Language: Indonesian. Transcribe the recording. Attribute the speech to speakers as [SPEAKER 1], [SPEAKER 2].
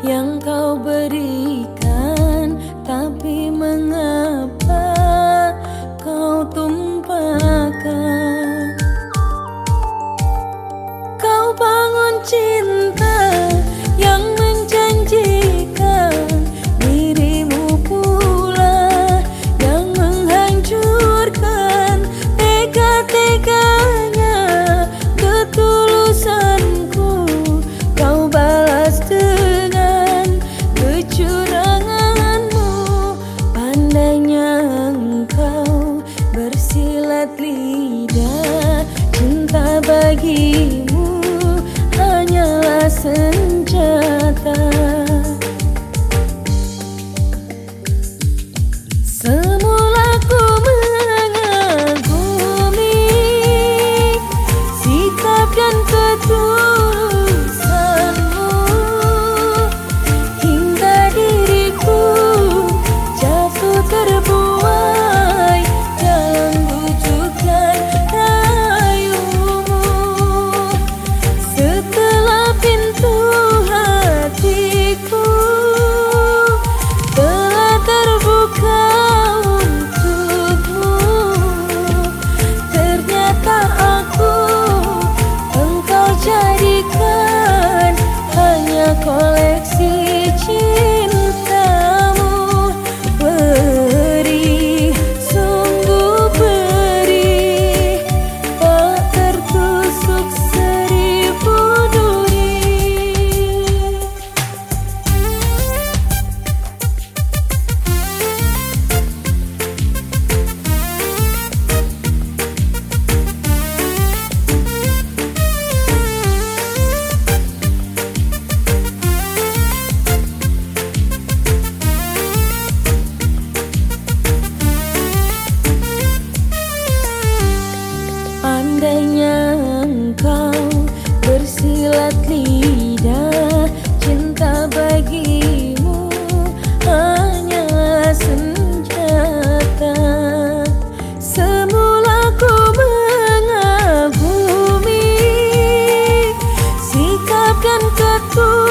[SPEAKER 1] yang kau beri. 不。